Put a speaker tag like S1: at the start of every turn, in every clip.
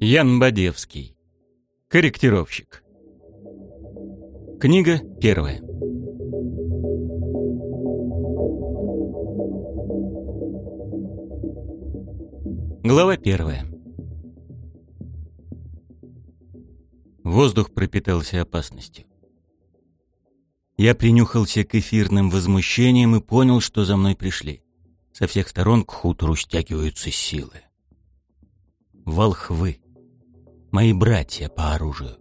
S1: Ян Бадевский. Корректировщик. Книга первая. Глава первая. Воздух пропитался опасностью. Я принюхался к эфирным возмущениям и понял, что за мной пришли. Со всех сторон к хутору стягиваются силы. Волхвы. Мои братья по оружию.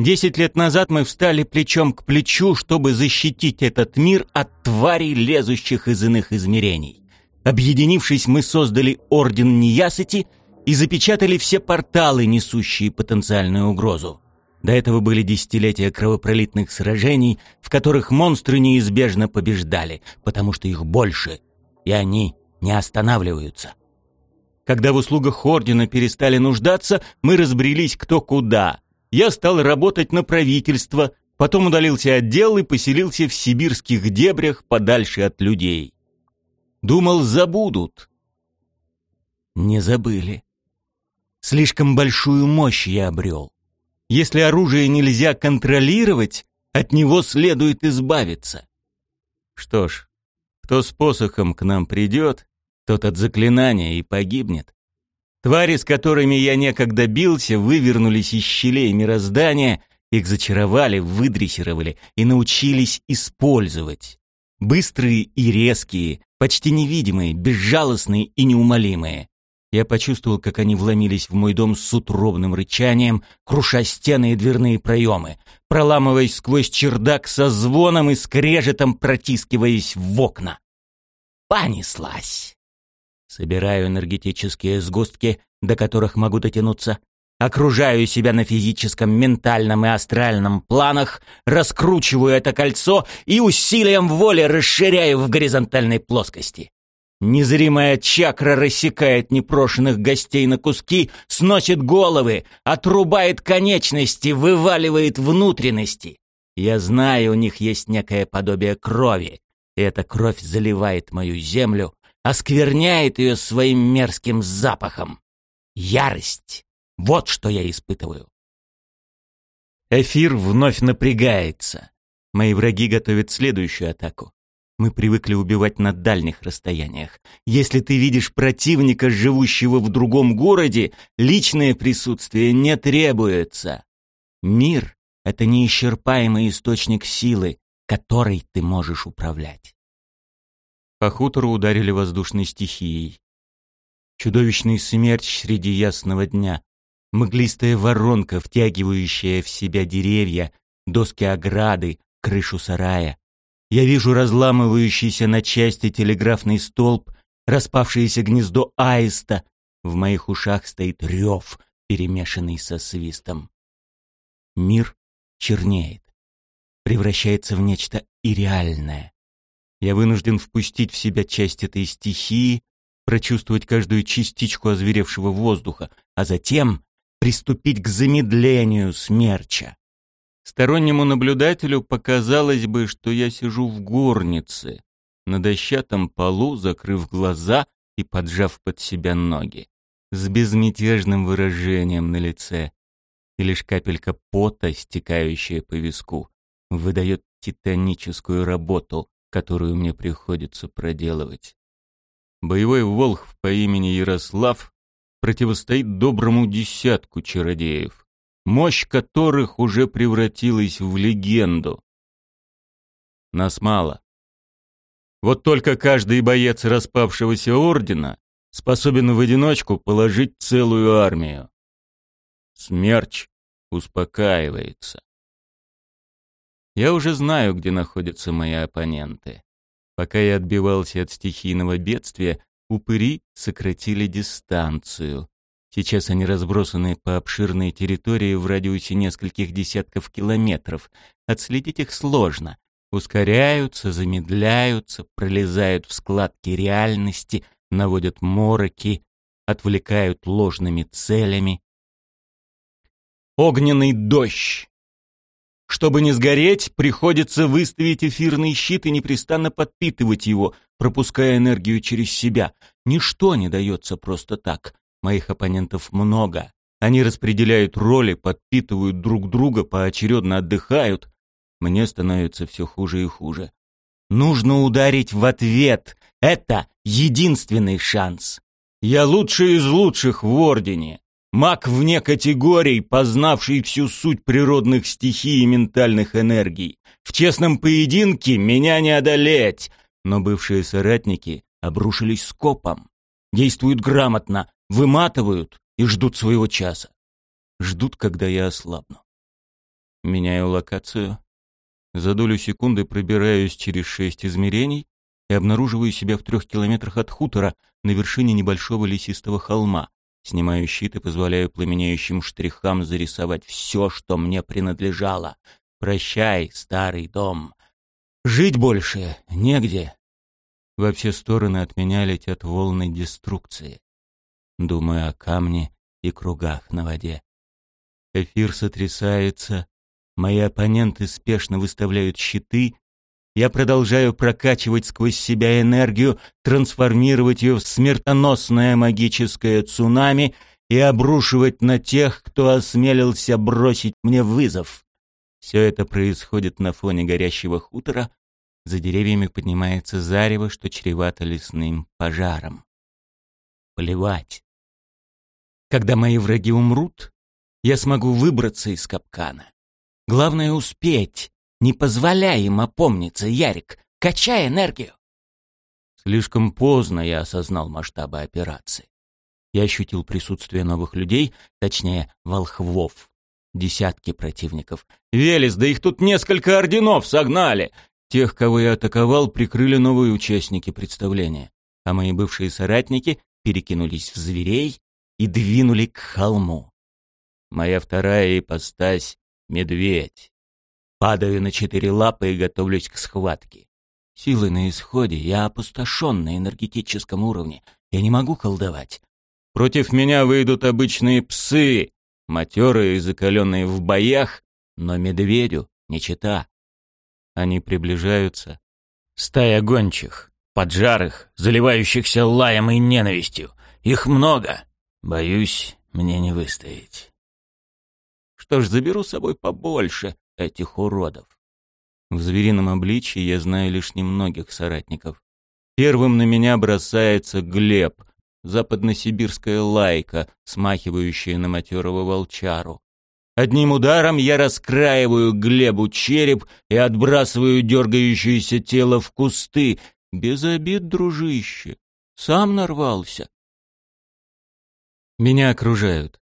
S1: Десять лет назад мы встали плечом к плечу, чтобы защитить этот мир от тварей, лезущих из иных измерений. Объединившись, мы создали Орден Неясыти и запечатали все порталы, несущие потенциальную угрозу. До этого были десятилетия кровопролитных сражений, в которых монстры неизбежно побеждали, потому что их больше, и они не останавливаются. Когда в услугах Ордена перестали нуждаться, мы разбрелись кто куда. Я стал работать на правительство, потом удалился от дел и поселился в сибирских дебрях подальше от людей. Думал, забудут. Не забыли. Слишком большую мощь я обрел. Если оружие нельзя контролировать, от него следует избавиться. Что ж, кто с посохом к нам придет, тот от заклинания и погибнет. Твари, с которыми я некогда бился, вывернулись из щелей мироздания, их зачаровали, выдрессировали и научились использовать. Быстрые и резкие, почти невидимые, безжалостные и неумолимые. Я почувствовал, как они вломились в мой дом с утробным рычанием, круша стены и дверные проемы, проламываясь сквозь чердак со звоном и скрежетом протискиваясь в окна. Понеслась. Собираю энергетические сгустки, до которых могу дотянуться, окружаю себя на физическом, ментальном и астральном планах, раскручиваю это кольцо и усилием воли расширяю в горизонтальной плоскости. Незримая чакра рассекает непрошенных гостей на куски, сносит головы, отрубает конечности, вываливает внутренности. Я знаю, у них есть некое подобие крови, и эта кровь заливает мою землю, оскверняет ее своим мерзким запахом. Ярость. Вот что я испытываю. Эфир вновь напрягается. Мои враги готовят следующую атаку. Мы привыкли убивать на дальних расстояниях. Если ты видишь противника, живущего в другом городе, личное присутствие не требуется. Мир — это неисчерпаемый источник силы, которой ты можешь управлять. По хутору ударили воздушной стихией. Чудовищный смерч среди ясного дня. Мглистая воронка, втягивающая в себя деревья, доски ограды, крышу сарая. Я вижу разламывающийся на части телеграфный столб, распавшееся гнездо аиста. В моих ушах стоит рев, перемешанный со свистом. Мир чернеет, превращается в нечто ирреальное. Я вынужден впустить в себя часть этой стихии, прочувствовать каждую частичку озверевшего воздуха, а затем приступить к замедлению смерча. Стороннему наблюдателю показалось бы, что я сижу в горнице, на дощатом полу, закрыв глаза и поджав под себя ноги, с безмятежным выражением на лице, и лишь капелька пота, стекающая по виску, выдает титаническую работу, которую мне приходится проделывать. Боевой волх по имени Ярослав противостоит доброму десятку чародеев мощь которых уже превратилась в легенду. Нас мало. Вот только каждый боец распавшегося ордена способен в одиночку положить целую армию. Смерч успокаивается. Я уже знаю, где находятся мои оппоненты. Пока я отбивался от стихийного бедствия, упыри сократили дистанцию. Сейчас они разбросаны по обширной территории в радиусе нескольких десятков километров. Отследить их сложно. Ускоряются, замедляются, пролезают в складки реальности, наводят мороки, отвлекают ложными целями. Огненный дождь. Чтобы не сгореть, приходится выставить эфирный щит и непрестанно подпитывать его, пропуская энергию через себя. Ничто не дается просто так. Моих оппонентов много. Они распределяют роли, подпитывают друг друга, поочередно отдыхают. Мне становится все хуже и хуже. Нужно ударить в ответ. Это единственный шанс. Я лучший из лучших в Ордене. Маг вне категорий, познавший всю суть природных стихий и ментальных энергий. В честном поединке меня не одолеть. Но бывшие соратники обрушились скопом. Действуют грамотно, выматывают и ждут своего часа. Ждут, когда я ослабну. Меняю локацию. За долю секунды пробираюсь через шесть измерений и обнаруживаю себя в трех километрах от хутора на вершине небольшого лесистого холма. Снимаю щит и позволяю пламенеющим штрихам зарисовать все, что мне принадлежало. Прощай, старый дом. Жить больше негде. Во все стороны от меня летят волны деструкции. Думаю о камне и кругах на воде. Эфир сотрясается, мои оппоненты спешно выставляют щиты, я продолжаю прокачивать сквозь себя энергию, трансформировать ее в смертоносное магическое цунами и обрушивать на тех, кто осмелился бросить мне вызов. Все это происходит на фоне горящего хутора. За деревьями поднимается зарево, что чревато лесным пожаром. Плевать. Когда мои враги умрут, я смогу выбраться из капкана. Главное — успеть. Не позволяй им опомниться, Ярик. Качай энергию. Слишком поздно я осознал масштабы операции. Я ощутил присутствие новых людей, точнее, волхвов. Десятки противников. «Велес, да их тут несколько орденов согнали!» Тех, кого я атаковал, прикрыли новые участники представления. А мои бывшие соратники перекинулись в зверей и двинули к холму. Моя вторая ипостась — медведь. Падаю на четыре лапы и готовлюсь к схватке. Силы на исходе, я опустошен на энергетическом уровне. Я не могу колдовать. Против меня выйдут обычные псы, матерые и закаленные в боях, но медведю не чита. Они приближаются. Стая гончих, поджарых, заливающихся лаем и ненавистью. Их много. Боюсь, мне не выстоять. Что ж, заберу с собой побольше этих уродов. В зверином обличии я знаю лишь немногих соратников. Первым на меня бросается Глеб, западносибирская лайка, смахивающая на матерого волчару. Одним ударом я раскраиваю Глебу череп и отбрасываю дергающееся тело в кусты. Без обид, дружище. Сам нарвался. Меня окружают.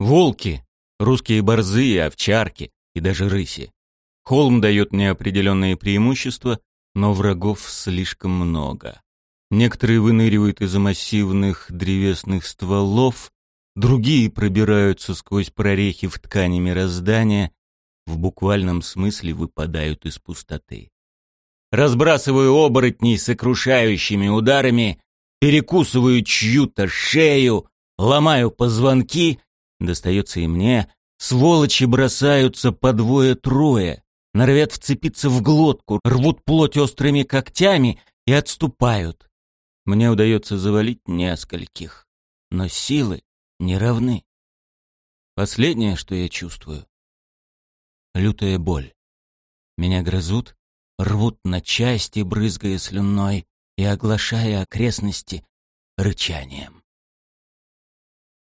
S1: Волки, русские борзы и овчарки, и даже рыси. Холм дает мне определенные преимущества, но врагов слишком много. Некоторые выныривают из-за массивных древесных стволов, Другие пробираются сквозь прорехи в ткани мироздания, в буквальном смысле выпадают из пустоты. Разбрасываю оборотней сокрушающими ударами, перекусываю чью-то шею, ломаю позвонки, достается и мне, сволочи бросаются по двое-трое, норовят вцепиться в глотку, рвут плоть острыми когтями и отступают. Мне удается завалить нескольких, но силы не равны. Последнее, что я чувствую — лютая боль. Меня грызут, рвут на части, брызгая слюной и оглашая окрестности рычанием.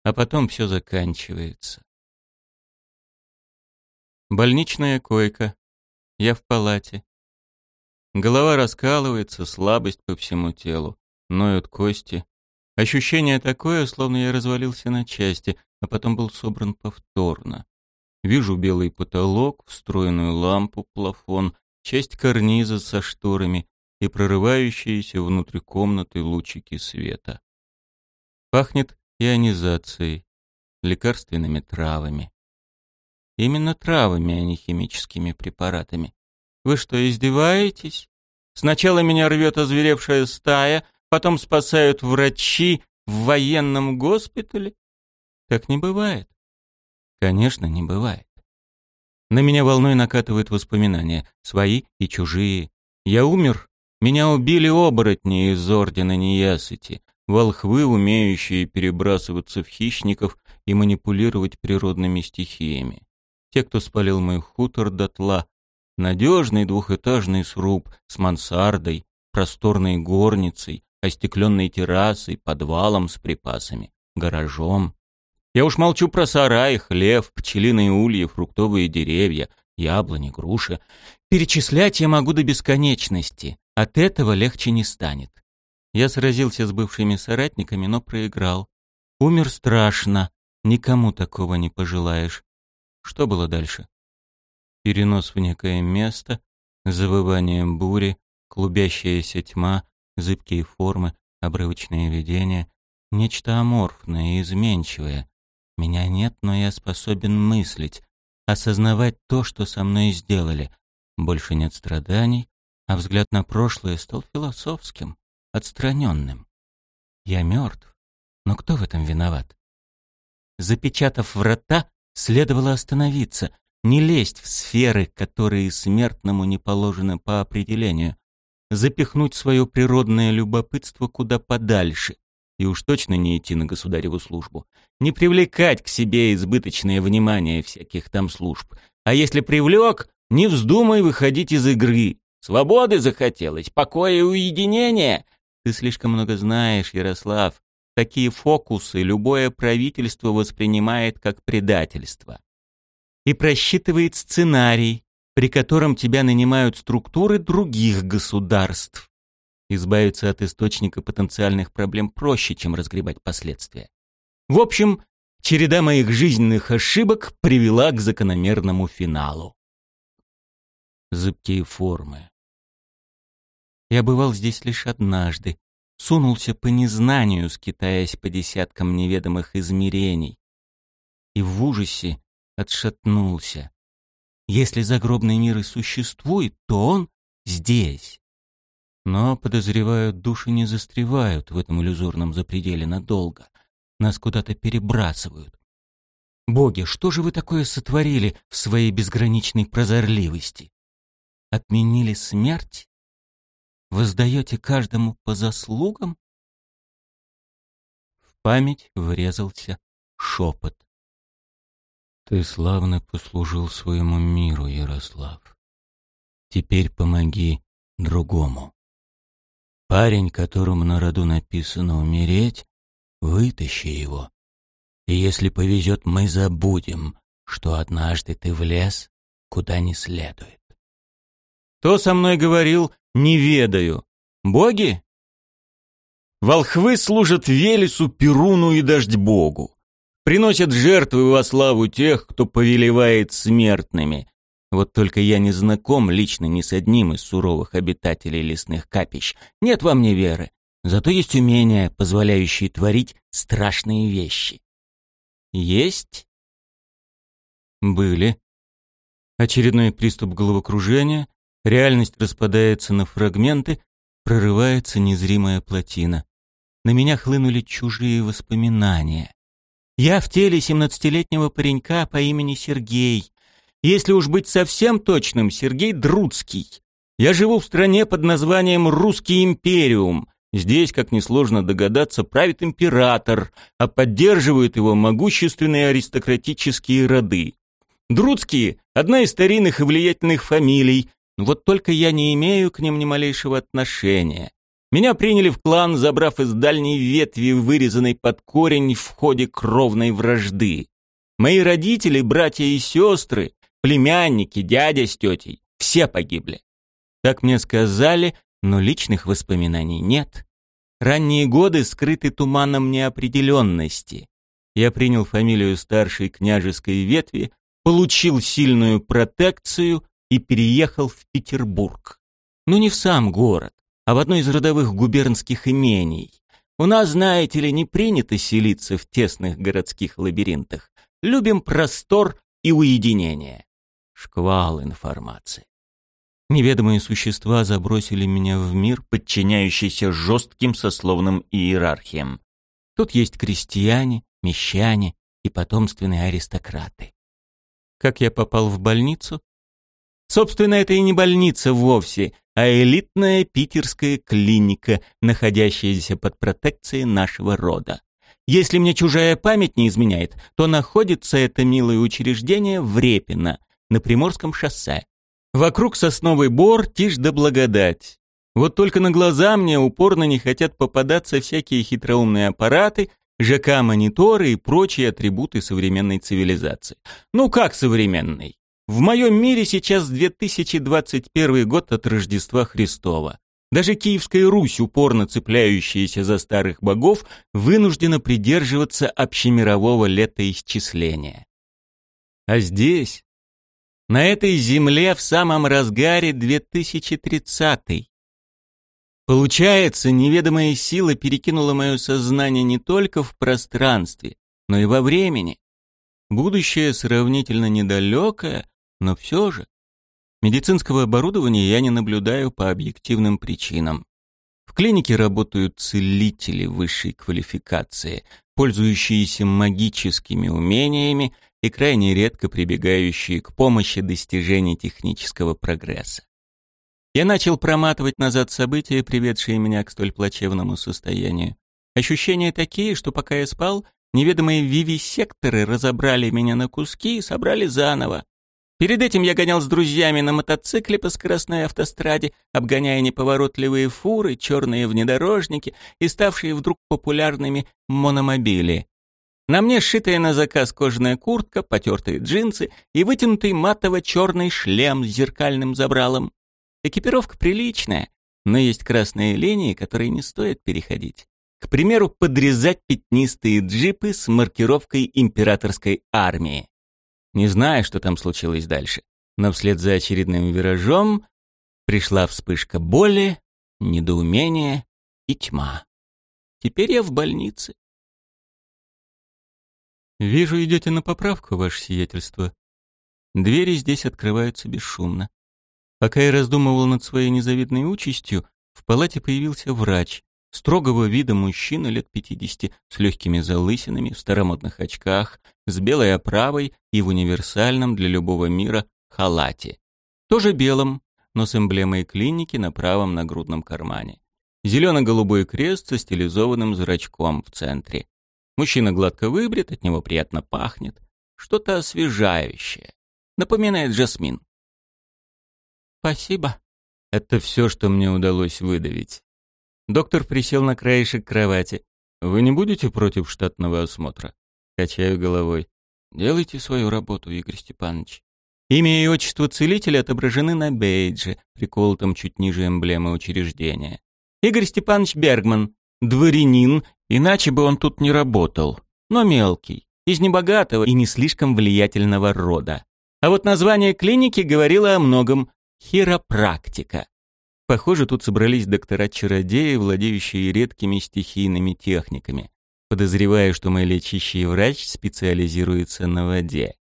S1: А потом все заканчивается. Больничная койка. Я в палате. Голова раскалывается, слабость по всему телу. Ноют кости. Ощущение такое, словно я развалился на части, а потом был собран повторно. Вижу белый потолок, встроенную лампу, плафон, часть карниза со шторами и прорывающиеся внутрь комнаты лучики света. Пахнет ионизацией, лекарственными травами. Именно травами, а не химическими препаратами. Вы что, издеваетесь? Сначала меня рвет озверевшая стая, потом спасают врачи в военном госпитале? Так не бывает. Конечно, не бывает. На меня волной накатывают воспоминания, свои и чужие. Я умер, меня убили оборотни из Ордена Неясыти. волхвы, умеющие перебрасываться в хищников и манипулировать природными стихиями. Те, кто спалил мой хутор дотла, надежный двухэтажный сруб с мансардой, просторной горницей, остекленной террасой, подвалом с припасами, гаражом. Я уж молчу про сарай, хлев, пчелиные ульи, фруктовые деревья, яблони, груши. Перечислять я могу до бесконечности. От этого легче не станет. Я сразился с бывшими соратниками, но проиграл. Умер страшно. Никому такого не пожелаешь. Что было дальше? Перенос в некое место, завывание бури, клубящаяся тьма, зыбкие формы, обрывочные видения, нечто аморфное и изменчивое. Меня нет, но я способен мыслить, осознавать то, что со мной сделали. Больше нет страданий, а взгляд на прошлое стал философским, отстраненным. Я мертв, но кто в этом виноват? Запечатав врата, следовало остановиться, не лезть в сферы, которые смертному не положены по определению, запихнуть свое природное любопытство куда подальше и уж точно не идти на государеву службу, не привлекать к себе избыточное внимание всяких там служб, а если привлек, не вздумай выходить из игры. Свободы захотелось, покоя и уединения. Ты слишком много знаешь, Ярослав. Такие фокусы любое правительство воспринимает как предательство. И просчитывает сценарий, при котором тебя нанимают структуры других государств. Избавиться от источника потенциальных проблем проще, чем разгребать последствия. В общем, череда моих жизненных ошибок привела к закономерному финалу. Зыбкие формы. Я бывал здесь лишь однажды, сунулся по незнанию, скитаясь по десяткам неведомых измерений. И в ужасе отшатнулся. Если загробный мир и существует, то он здесь. Но, подозреваю, души не застревают в этом иллюзорном запределе надолго. Нас куда-то перебрасывают. Боги, что же вы такое сотворили в своей безграничной прозорливости? Отменили смерть? Воздаете каждому по заслугам? В память врезался шепот. Ты славно послужил своему миру, Ярослав. Теперь помоги другому. Парень, которому на роду написано умереть, вытащи его. И если повезет, мы забудем, что однажды ты влез, куда не следует. Кто со мной говорил, не ведаю. Боги? Волхвы служат Велесу, Перуну и Дождь-богу приносят жертвы во славу тех, кто повелевает смертными. Вот только я не знаком лично ни с одним из суровых обитателей лесных капищ. Нет во мне веры. Зато есть умения, позволяющие творить страшные вещи. Есть? Были. Очередной приступ головокружения, реальность распадается на фрагменты, прорывается незримая плотина. На меня хлынули чужие воспоминания. Я в теле семнадцатилетнего паренька по имени Сергей. Если уж быть совсем точным, Сергей Друцкий. Я живу в стране под названием Русский империум. Здесь, как несложно догадаться, правит император, а поддерживают его могущественные аристократические роды. Друцкие – одна из старинных и влиятельных фамилий, вот только я не имею к ним ни малейшего отношения. Меня приняли в клан, забрав из дальней ветви, вырезанной под корень в ходе кровной вражды. Мои родители, братья и сестры, племянники, дядя с тетей, все погибли. Так мне сказали, но личных воспоминаний нет. Ранние годы скрыты туманом неопределенности. Я принял фамилию старшей княжеской ветви, получил сильную протекцию и переехал в Петербург. Но не в сам город а в одной из родовых губернских имений. У нас, знаете ли, не принято селиться в тесных городских лабиринтах. Любим простор и уединение. Шквал информации. Неведомые существа забросили меня в мир, подчиняющийся жестким сословным иерархиям. Тут есть крестьяне, мещане и потомственные аристократы. Как я попал в больницу? Собственно, это и не больница вовсе, а элитная питерская клиника, находящаяся под протекцией нашего рода. Если мне чужая память не изменяет, то находится это милое учреждение в Репино, на Приморском шоссе. Вокруг сосновый бор, тишь да благодать. Вот только на глаза мне упорно не хотят попадаться всякие хитроумные аппараты, ЖК-мониторы и прочие атрибуты современной цивилизации. Ну как современной? В моем мире сейчас 2021 год от Рождества Христова. Даже Киевская Русь, упорно цепляющаяся за старых богов, вынуждена придерживаться общемирового летоисчисления. А здесь, на этой земле в самом разгаре 2030 Получается, неведомая сила перекинула мое сознание не только в пространстве, но и во времени. Будущее сравнительно недалекое, но все же. Медицинского оборудования я не наблюдаю по объективным причинам. В клинике работают целители высшей квалификации, пользующиеся магическими умениями и крайне редко прибегающие к помощи достижений технического прогресса. Я начал проматывать назад события, приведшие меня к столь плачевному состоянию. Ощущения такие, что пока я спал, неведомые вивисекторы разобрали меня на куски и собрали заново. Перед этим я гонял с друзьями на мотоцикле по скоростной автостраде, обгоняя неповоротливые фуры, черные внедорожники и ставшие вдруг популярными мономобили. На мне сшитая на заказ кожаная куртка, потертые джинсы и вытянутый матово-черный шлем с зеркальным забралом. Экипировка приличная, но есть красные линии, которые не стоит переходить. К примеру, подрезать пятнистые джипы с маркировкой императорской армии. Не знаю, что там случилось дальше, но вслед за очередным виражом пришла вспышка боли, недоумения и тьма. Теперь я в больнице. «Вижу, идете на поправку, ваше сиятельство. Двери здесь открываются бесшумно. Пока я раздумывал над своей незавидной участью, в палате появился врач, строгого вида мужчина лет 50, с легкими залысинами, в старомодных очках, с белой оправой и в универсальном для любого мира халате. Тоже белом, но с эмблемой клиники на правом нагрудном кармане. Зелено-голубой крест со стилизованным зрачком в центре. Мужчина гладко выбрит, от него приятно пахнет. Что-то освежающее. Напоминает жасмин. «Спасибо». Это все, что мне удалось выдавить. Доктор присел на краешек кровати. «Вы не будете против штатного осмотра?» Качаю головой. «Делайте свою работу, Игорь Степанович». Имя и отчество целителя отображены на бейдже, приколотом чуть ниже эмблемы учреждения. Игорь Степанович Бергман, дворянин, иначе бы он тут не работал, но мелкий, из небогатого и не слишком влиятельного рода. А вот название клиники говорило о многом, Хиропрактика. Похоже, тут собрались доктора-чародеи, владеющие редкими стихийными техниками. Подозреваю, что мой лечащий врач специализируется на воде.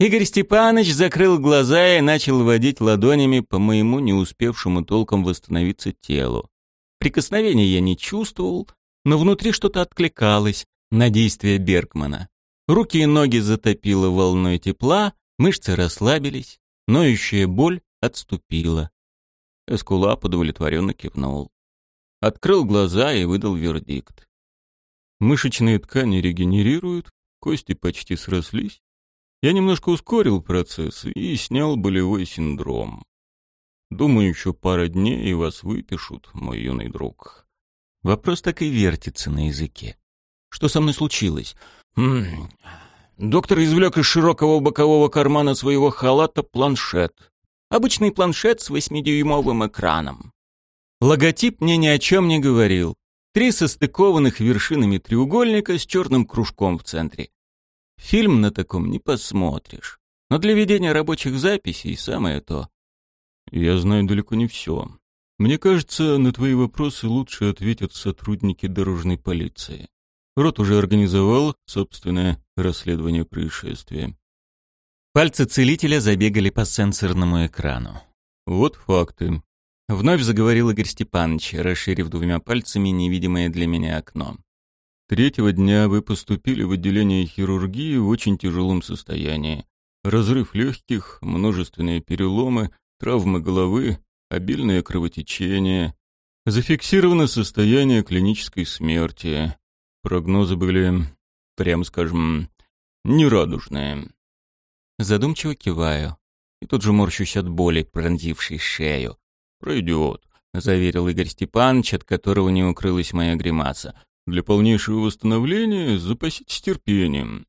S1: Игорь Степанович закрыл глаза и начал водить ладонями по моему не успевшему толком восстановиться телу. Прикосновения я не чувствовал, но внутри что-то откликалось на действия Бергмана. Руки и ноги затопило волной тепла, мышцы расслабились. Ноющая боль отступила. Эскулап удовлетворенно кивнул. Открыл глаза и выдал вердикт. Мышечные ткани регенерируют, кости почти срослись. Я немножко ускорил процесс и снял болевой синдром. Думаю, еще пара дней и вас выпишут, мой юный друг. Вопрос так и вертится на языке. Что со мной случилось? М -м Доктор извлек из широкого бокового кармана своего халата планшет. Обычный планшет с восьмидюймовым экраном. Логотип мне ни о чем не говорил. Три состыкованных вершинами треугольника с черным кружком в центре. Фильм на таком не посмотришь. Но для ведения рабочих записей самое то. Я знаю далеко не все. Мне кажется, на твои вопросы лучше ответят сотрудники дорожной полиции. Рот уже организовал собственное расследование происшествия. Пальцы целителя забегали по сенсорному экрану. «Вот факты», — вновь заговорил Игорь Степанович, расширив двумя пальцами невидимое для меня окно. «Третьего дня вы поступили в отделение хирургии в очень тяжелом состоянии.
S2: Разрыв легких, множественные переломы, травмы головы, обильное кровотечение. Зафиксировано состояние клинической смерти. Прогнозы были, прямо скажем, нерадужные.
S1: Задумчиво киваю. И тут же морщусь от боли, пронзившей шею.
S2: «Пройдет», —
S1: заверил Игорь Степанович, от которого не укрылась моя гримаса.
S2: «Для полнейшего восстановления запаситесь терпением.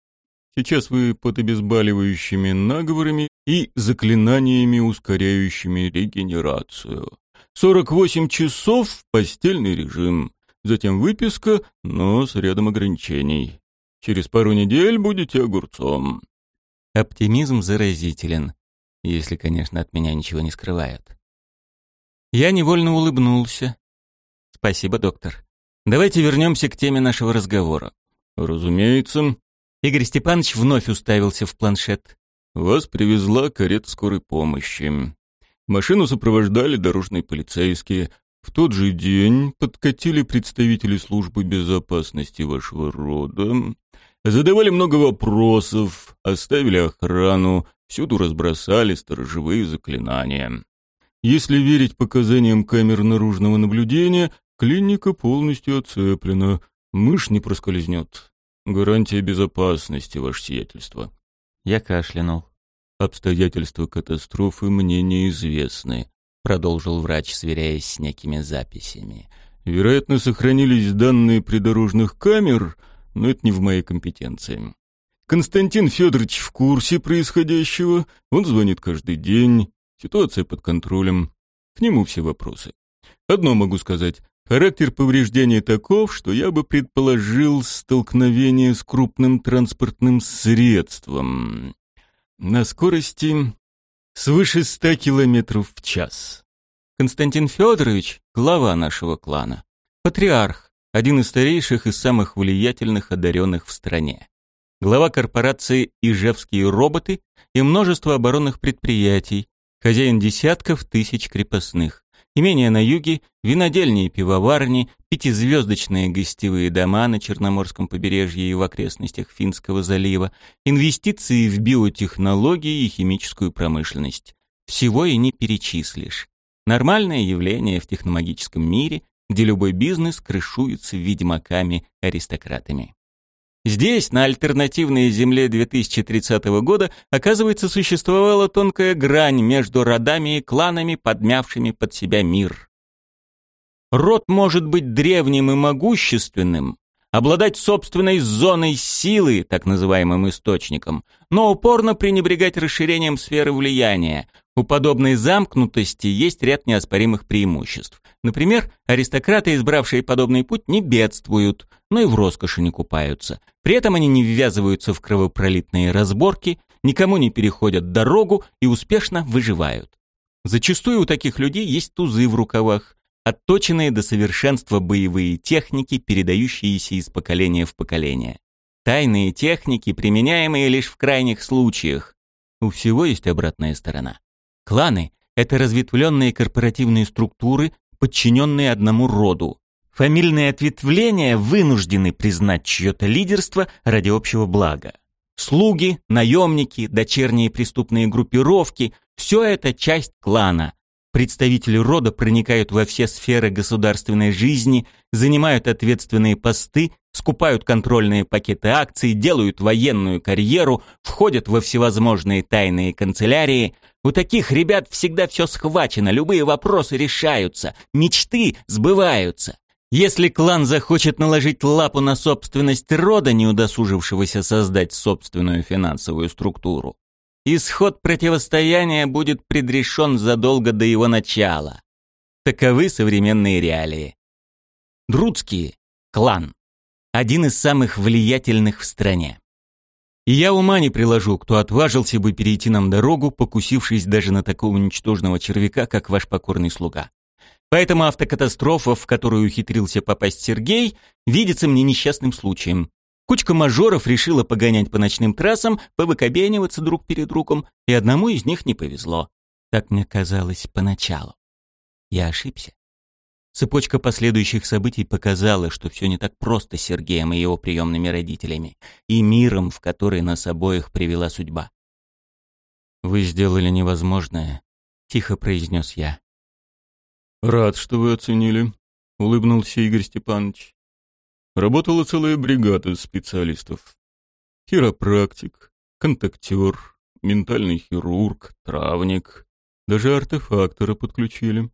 S2: Сейчас вы под обезболивающими наговорами и заклинаниями, ускоряющими регенерацию. 48 часов — постельный режим, затем выписка, но с рядом ограничений. Через пару недель будете огурцом.
S1: Оптимизм заразителен, если, конечно, от меня ничего не скрывают. Я невольно улыбнулся. Спасибо, доктор. Давайте вернемся к теме нашего разговора.
S2: Разумеется.
S1: Игорь Степанович вновь уставился в планшет.
S2: Вас привезла карета скорой помощи. Машину сопровождали дорожные полицейские. В тот же день подкатили представители службы безопасности вашего рода. Задавали много вопросов, оставили охрану, всюду разбросали сторожевые заклинания. Если верить показаниям камер наружного наблюдения, клиника полностью оцеплена, мышь не проскользнет. Гарантия безопасности, ваше сиятельство.
S1: Я кашлянул.
S2: Обстоятельства катастрофы мне неизвестны, продолжил врач, сверяясь с некими записями. Вероятно, сохранились данные придорожных камер, но это не в моей компетенции. Константин Федорович в курсе происходящего, он звонит каждый день, ситуация под контролем. К нему все вопросы. Одно могу сказать, Характер повреждений таков, что я бы предположил столкновение с крупным транспортным средством на скорости свыше ста километров в час.
S1: Константин Федорович — глава нашего клана, патриарх, один из старейших и самых влиятельных одаренных в стране. Глава корпорации «Ижевские роботы» и множество оборонных предприятий, хозяин десятков тысяч крепостных. Имения на юге, винодельни и пивоварни, пятизвездочные гостевые дома на Черноморском побережье и в окрестностях Финского залива, инвестиции в биотехнологии и химическую промышленность. Всего и не перечислишь. Нормальное явление в технологическом мире, где любой бизнес крышуется ведьмаками-аристократами. Здесь, на альтернативной земле 2030 года, оказывается, существовала тонкая грань между родами и кланами, подмявшими под себя мир. Род может быть древним и могущественным, обладать собственной зоной силы, так называемым источником, но упорно пренебрегать расширением сферы влияния. У подобной замкнутости есть ряд неоспоримых преимуществ. Например, аристократы, избравшие подобный путь, не бедствуют, но и в роскоши не купаются. При этом они не ввязываются в кровопролитные разборки, никому не переходят дорогу и успешно выживают. Зачастую у таких людей есть тузы в рукавах, отточенные до совершенства боевые техники, передающиеся из поколения в поколение. Тайные техники, применяемые лишь в крайних случаях. У всего есть обратная сторона. Кланы — это разветвленные корпоративные структуры, подчиненные одному роду. Фамильные ответвления вынуждены признать чье-то лидерство ради общего блага. Слуги, наемники, дочерние преступные группировки – все это часть клана, Представители рода проникают во все сферы государственной жизни, занимают ответственные посты, скупают контрольные пакеты акций, делают военную карьеру, входят во всевозможные тайные канцелярии. У таких ребят всегда все схвачено, любые вопросы решаются, мечты сбываются. Если клан захочет наложить лапу на собственность рода, не удосужившегося создать собственную финансовую структуру, исход противостояния будет предрешен задолго до его начала. Таковы современные реалии. Друдские – клан. Один из самых влиятельных в стране. И я ума не приложу, кто отважился бы перейти нам дорогу, покусившись даже на такого ничтожного червяка, как ваш покорный слуга. Поэтому автокатастрофа, в которую ухитрился попасть Сергей, видится мне несчастным случаем. Кучка мажоров решила погонять по ночным трассам, повыкобениваться друг перед другом, и одному из них не повезло. Так мне казалось поначалу. Я ошибся. Цепочка последующих событий показала, что все не так просто с Сергеем и его приемными родителями, и миром, в который нас обоих привела судьба. «Вы сделали невозможное», — тихо произнес я.
S2: «Рад, что вы оценили», — улыбнулся Игорь Степанович. «Работала целая бригада специалистов. Хиропрактик, контактер, ментальный хирург, травник. Даже артефактора подключили.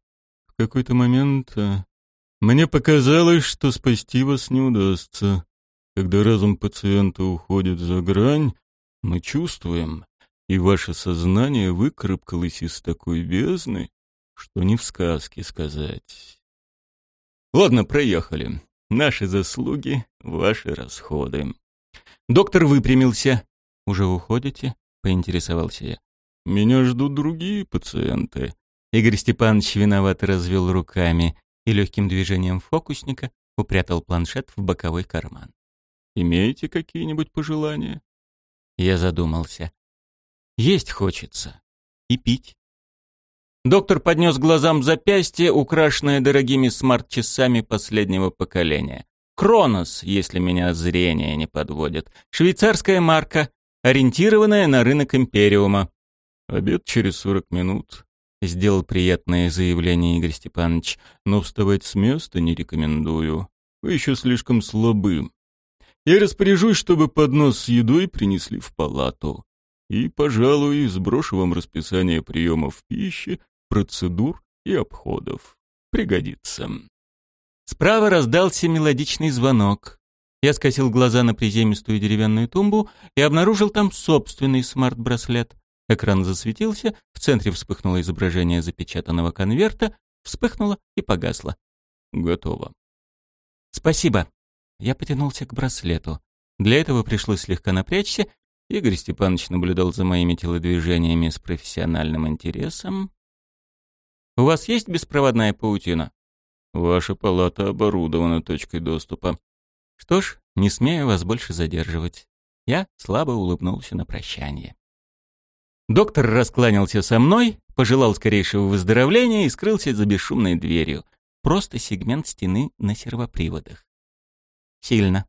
S2: В какой-то момент э, мне показалось, что спасти вас не удастся. Когда разум пациента уходит за грань, мы чувствуем, и ваше сознание выкарабкалось из такой бездны, что не в сказке сказать. Ладно, проехали. Наши заслуги, ваши расходы.
S1: Доктор выпрямился. «Уже уходите?» — поинтересовался я.
S2: «Меня ждут другие пациенты».
S1: Игорь Степанович виновато развел руками и легким движением фокусника упрятал планшет в боковой карман.
S2: «Имеете какие-нибудь пожелания?»
S1: Я задумался. Есть хочется. И пить. Доктор поднес глазам запястье, украшенное дорогими смарт-часами последнего поколения. Кронос, если меня зрение не подводит. Швейцарская марка, ориентированная на рынок Империума.
S2: «Обед через сорок минут», —
S1: сделал приятное заявление Игорь Степанович.
S2: «Но вставать с места не рекомендую. Вы еще слишком слабы. Я распоряжусь, чтобы поднос с едой принесли в палату. И, пожалуй, сброшу вам расписание приемов пищи, процедур и обходов. Пригодится».
S1: Справа раздался мелодичный звонок. Я скосил глаза на приземистую деревянную тумбу и обнаружил там собственный смарт-браслет. Экран засветился, в центре вспыхнуло изображение запечатанного конверта, вспыхнуло и погасло.
S2: Готово.
S1: Спасибо. Я потянулся к браслету. Для этого пришлось слегка напрячься. Игорь Степанович наблюдал за моими телодвижениями с профессиональным интересом. «У вас есть беспроводная паутина?»
S2: «Ваша палата оборудована точкой доступа».
S1: «Что ж, не смею вас больше задерживать». Я слабо улыбнулся на прощание. Доктор раскланялся со мной, пожелал скорейшего выздоровления и скрылся за бесшумной дверью. Просто сегмент стены на сервоприводах. Сильно.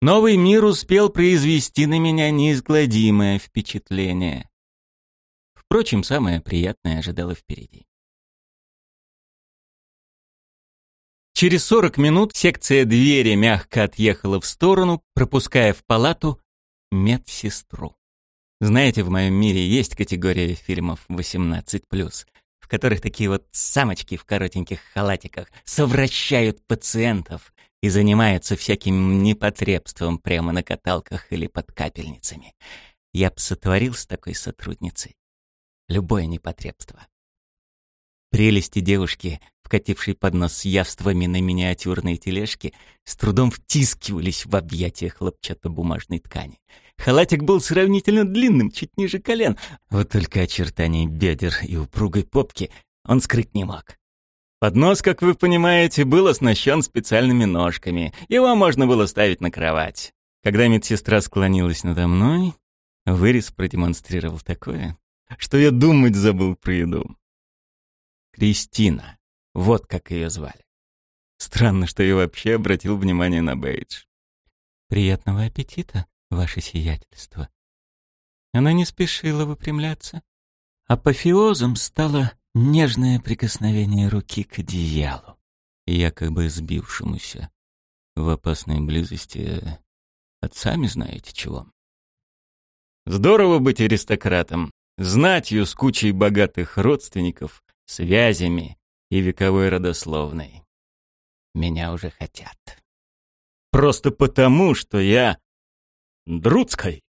S1: Новый мир успел произвести на меня неизгладимое впечатление. Впрочем, самое приятное ожидало впереди. Через 40 минут секция двери мягко отъехала в сторону, пропуская в палату медсестру. Знаете, в моем мире есть категория фильмов 18+, в которых такие вот самочки в коротеньких халатиках совращают пациентов и занимаются всяким непотребством прямо на каталках или под капельницами. Я бы сотворил с такой сотрудницей любое непотребство. Прелести девушки, вкатившей под нос с явствами на миниатюрной тележке, с трудом втискивались в объятия хлопчатобумажной ткани. Халатик был сравнительно длинным, чуть ниже колен, вот только очертаний бедер и упругой попки он скрыть не мог. Поднос, как вы понимаете, был оснащен специальными ножками. Его можно было ставить на кровать. Когда медсестра склонилась надо мной, вырез продемонстрировал такое, что я думать забыл про еду. Кристина. Вот как ее звали. Странно, что я вообще обратил внимание на бейдж. «Приятного аппетита, ваше сиятельство». Она не спешила выпрямляться. Апофеозом стало нежное прикосновение руки к одеялу, якобы сбившемуся в опасной близости от сами знаете чего. Здорово быть аристократом, знатью с кучей богатых родственников, связями и вековой родословной. Меня уже хотят. Просто потому, что я Друцкой.